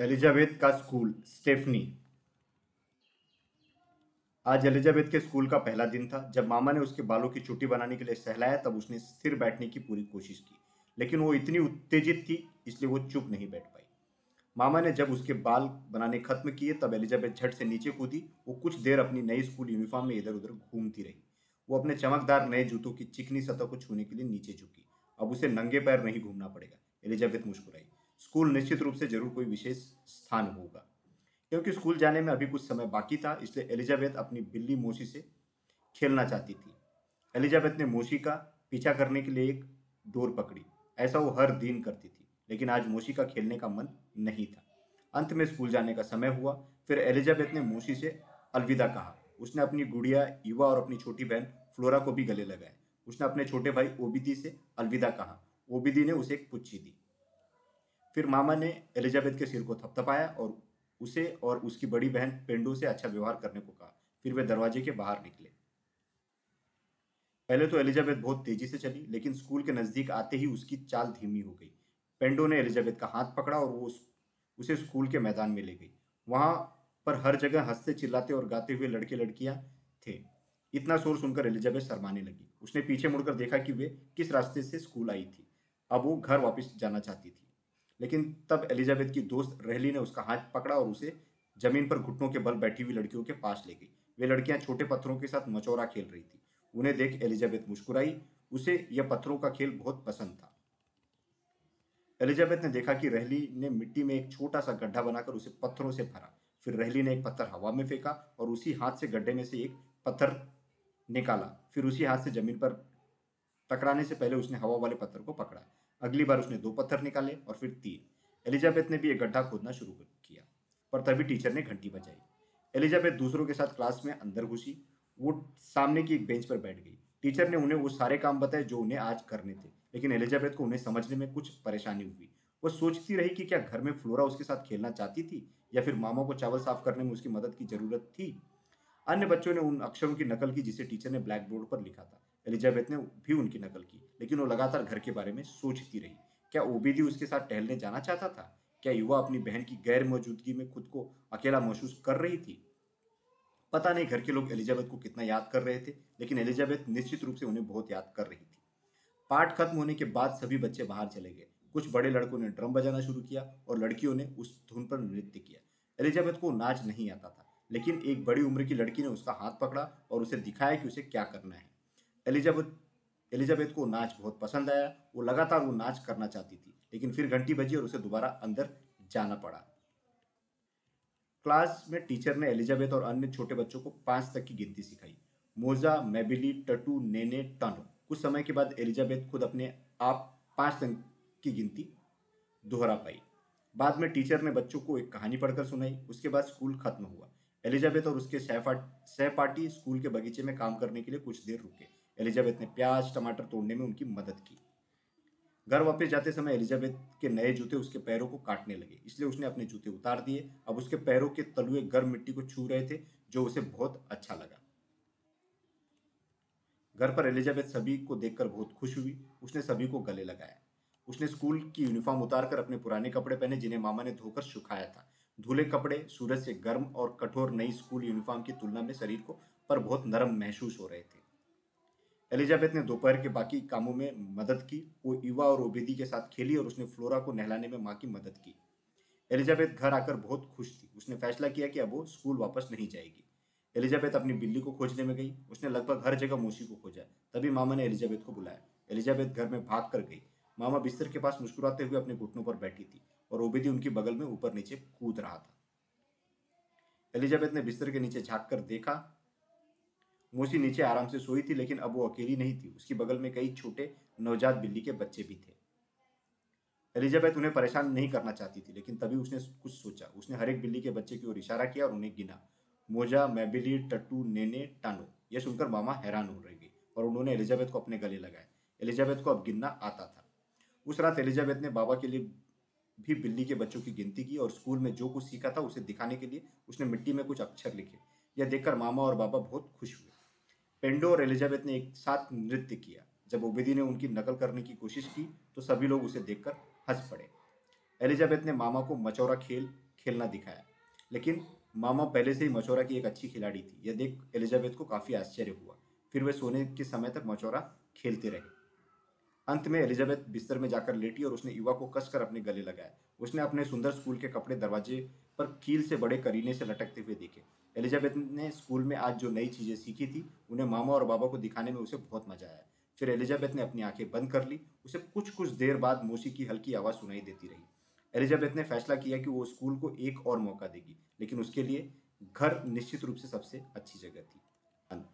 Elizabeth का school, Stephanie. आज Elizabeth के स्कूल का पहला दिन था। जब मामा ने उसके बालों की चुट्टी बनाने के लिए सहलाया, तब उसने स्थिर बैठने की पूरी कोशिश की। लेकिन वो इतनी उत्तेजित थी, इसलिए वो चुप नहीं बैठ पाई। मामा ने जब उसके बाल बनाने खत्म किए, तब एलिजाबेथ झट से नीचे कूदी। वो कुछ देर अपनी नई स्कूल यूनिफॉर्म में इधर उधर घूमती रही। वो अपने चमकदार नए जूतों की चिकनी सतह को छूने के लिए नीचे झुकी। अब उसे नंगे पैर नहीं घूमना पड़ेगा। एलिजाबेथ मुस्कुराई। स्कूल निश्चित रूप से ज़रूर कोई विशेष स्थान होगा। क्योंकि स्कूल जाने में अभी कुछ समय बाकी था, इसलिए एलिजाबेथ अपनी बिल्ली मोशी से खेलना चाहती थी। एलिजाबेथ ने मोशी का पीछा करने के लिए एक डोर पकड़ी। ऐसा वो हर दिन करती थी, लेकिन आज मोशी का खेलने का मन नहीं था। अंत में स्कूल जाने का समय हुआ, फिर एलिजाबेथ ने मोशी से अलविदा कहा। उसने अपनी गुड़िया, युवा और अपनी छोटी बहन फ्लोरा को भी गले लगाए। उसने अपने छोटे भाई ओबिदी से अलविदा कहा। ओबिदी ने उसे एक पुच्छी दी। फिर मामा ने एलिजाबेथ के सिर को थपथपाया और उसे और उसकी बड़ी बहन पेंडो से अच्छा व्यवहार करने को कहा। फिर वे दरवाजे के बाहर निकले। पहले तो एलिजाबेथ बहुत तेज़ी से चली, लेकिन स्कूल के नज़दीक आते ही उसकी चाल धीमी हो गई। पेंडो ने एलिजाबेथ का हाथ पकड़ा और वो उसे स्कूल के मैदान में ले गई। वहाँ पर हर जगह हँसते, चिल्लाते और गाते हुए लड़के लड़कियाँ थे। इतना शोर सुनकर एलिजाबेथ शर्माने लगी। उसने पीछे मुड़कर देखा कि वे किस रास्ते से स्कूल आई थी। अब वो घर वापस जाना चाहती थी। लेकिन तब एलिजाबेथ की दोस्त रहली ने उसका हाथ पकड़ा और उसे ज़मीन पर घुटनों के बल बैठी हुई लड़कियों के पास ले गई। वे लड़कियाँ छोटे पत्थरों के साथ मचौरा खेल रही थी। उन्हें देख एलिजाबेथ मुस्कुराई। उसे यह पत्थरों का खेल बहुत पसंद था। एलिजाबेथ ने देखा कि रहली ने मिट्टी में एक छोटा सा गड्ढा बनाकर उसे पत्थरों से भरा। फिर रहली ने एक पत्थर हवा में फेंका और उसी हाथ से गड्ढे में से एक पत्थर निकाला। फिर उसी हाथ से ज़मीन पर टकराने से पहले उसने हवा वाले पत्थर को पकड़ा। अगली बार उसने दो पत्थर निकाले और फिर तीन। एलिजाबेथ ने भी एक गड्ढा खोदना शुरू किया, पर तभी टीचर ने घंटी बजाई। एलिजाबेथ दूसरों के साथ क्लास में अंदर घुसी। वो सामने की एक बेंच पर बैठ गई। टीचर ने उन्हें वो सारे काम बताए जो उन्हें आज करने थे, लेकिन एलिजाबेथ को उन्हें समझने में कुछ परेशानी हुई। वो सोचती रही कि क्या घर में फ्लोरा उसके साथ खेलना चाहती थी, या फिर मामा को चावल साफ़ करने में उसकी मदद की ज़रूरत थी? अन्य बच्चों ने उन अक्षरों की नकल की, जिसे टीचर ने ब्लैक बोर्ड पर लिखा था। एलिजाबेथ ने भी उनकी नकल की, लेकिन वो लगातार घर के बारे में सोचती रही। क्या ओबीदी उसके साथ टहलने जाना चाहता था? क्या युवा अपनी बहन की गैर मौजूदगी में खुद को अकेला महसूस कर रही थी? पता नहीं घर के लोग एलिजाबेथ को कितना याद कर रहे थे, लेकिन एलिजाबेथ निश्चित रूप से उन्हें बहुत याद कर रही थी। पाठ खत्म होने के बाद सभी बच्चे बाहर चले गए। कुछ बड़े लड़कों ने ड्रम बजाना शुरू किया और लड़कियों ने उस धुन पर नृत्य किया। एलिजाबेथ को नाच नहीं आता था, लेकिन एक बड़ी उम्र की लड़की ने उसका हाथ पकड़ा और उसे दिखाया कि उसे क्या करना है। एलिजाबेथ एलिजाबेथ को नाच बहुत पसंद आया। वो लगातार वो नाच करना चाहती थी, लेकिन फिर घंटी बजी और उसे दोबारा अंदर जाना पड़ा। क्लास में टीचर ने एलिजाबेथ और अन्य छोटे बच्चों को पाँच तक की गिनती सिखाई। मोजा, मेबिली, टटू, नेने टनो कुछ समय के बाद एलिजाबेथ खुद अपने आप पाँच तक की गिनती दोहरा पाई। बाद में टीचर ने बच्चों को एक कहानी पढ़कर सुनाई। उसके बाद स्कूल खत्म हुआ। एलिजाबेथ और उसके सहपाठी स्कूल के बगीचे में काम करने के लिए कुछ देर रुके। एलिजाबेथ ने प्याज, टमाटर तोड़ने में उनकी मदद की। घर वापस जाते समय एलिजाबेथ के नए जूते उसके पैरों को काटने लगे, इसलिए उसने अपने जूते उतार दिए। अब उसके पैरों के तलुए गर्म मिट्टी को छू रहे थे, जो उसे बहुत अच्छा लगा। घर पर एलिजाबेथ सभी को देखकर बहुत खुश हुई। उसने सभी को गले लगाया। उसने स्कूल की यूनिफॉर्म उतारकर अपने पुराने कपड़े पहने, जिन्हें मामा ने धोकर सुखाया था। धुले कपड़े, सूरज से गर्म और कठोर नई स्कूल यूनिफॉर्म की तुलना में शरीर को पर बहुत नरम महसूस हो रहे थे। एलिजाबेथ ने दोपहर के बाकी कामों में मदद की। वो ईवा और ओबेदी के साथ खेली और उसने फ्लोरा को नहलाने में माँ की मदद की। एलिजाबेथ घर आकर बहुत खुश थी। उसने फैसला किया कि अब वो स्कूल वापस नहीं जाएगी। एलिजाबेथ अपनी बिल्ली को खोजने में गई। उसने लगभग हर जगह मोशी को खोजा। तभी मामा ने एलिजाबेथ को बुलाया। एलिजाबेथ घर में भाग कर गई। मामा बिस्तर के पास मुस्कुराते हुए अपने घुटनों पर बैठी थी और ओबेदी उनकी बगल में ऊपर नीचे कूद रहा था। एलिजाबेथ ने बिस्तर के नीचे झाँक कर देखा मोसी नीचे आराम से सोई थी, लेकिन अब वो अकेली नहीं थी। उसकी बगल में कई छोटे नवजात बिल्ली के बच्चे भी थे। एलिजाबेथ उन्हें परेशान नहीं करना चाहती थी, लेकिन तभी उसने कुछ सोचा। उसने हर एक बिल्ली के बच्चे की ओर इशारा किया और उन्हें गिना। मोजा, मैबिली, टट्टू, नेने टानो यह सुनकर मामा हैरान हो रही और उन्होंने एलिजाबेथ को अपने गले लगाए। एलिजाबेथ को अब गिनना आता था। उस रात एलिजाबेथ ने बाबा के लिए भी बिल्ली के बच्चों की गिनती की और स्कूल में जो कुछ सीखा था उसे दिखाने के लिए उसने मिट्टी में कुछ अक्षर लिखे। यह देखकर मामा और बाबा बहुत खुश हुए। पेंडो और एलिजाबेथ ने एक साथ नृत्य किया। जब ओबेदी ने उनकी नकल करने की कोशिश की तो सभी लोग उसे देखकर हंस पड़े। एलिजाबेथ ने मामा को मचौरा खेल, खेलना दिखाया। लेकिन मामा पहले से ही मचौरा की एक अच्छी खिलाड़ी थी। यह देख एलिजाबेथ को काफ़ी आश्चर्य हुआ। फिर वे सोने के समय तक मचौरा खेलते रहे। अंत में एलिजाबेथ बिस्तर में जाकर लेटी और उसने युवा को कसकर अपने गले लगाया। उसने अपने सुंदर स्कूल के कपड़े दरवाजे पर कील से बड़े करीने से लटकते हुए देखे। एलिजाबेथ ने स्कूल में आज जो नई चीज़ें सीखी थी, उन्हें मामा और बाबा को दिखाने में उसे बहुत मज़ा आया। फिर एलिजाबेथ ने अपनी आँखें बंद कर ली। उसे कुछ कुछ देर बाद मौसी की हल्की आवाज़ सुनाई देती रही। एलिजाबेथ ने फैसला किया कि वो स्कूल को एक और मौका देगी, लेकिन उसके लिए घर निश्चित रूप से सबसे अच्छी जगह थी। अंत।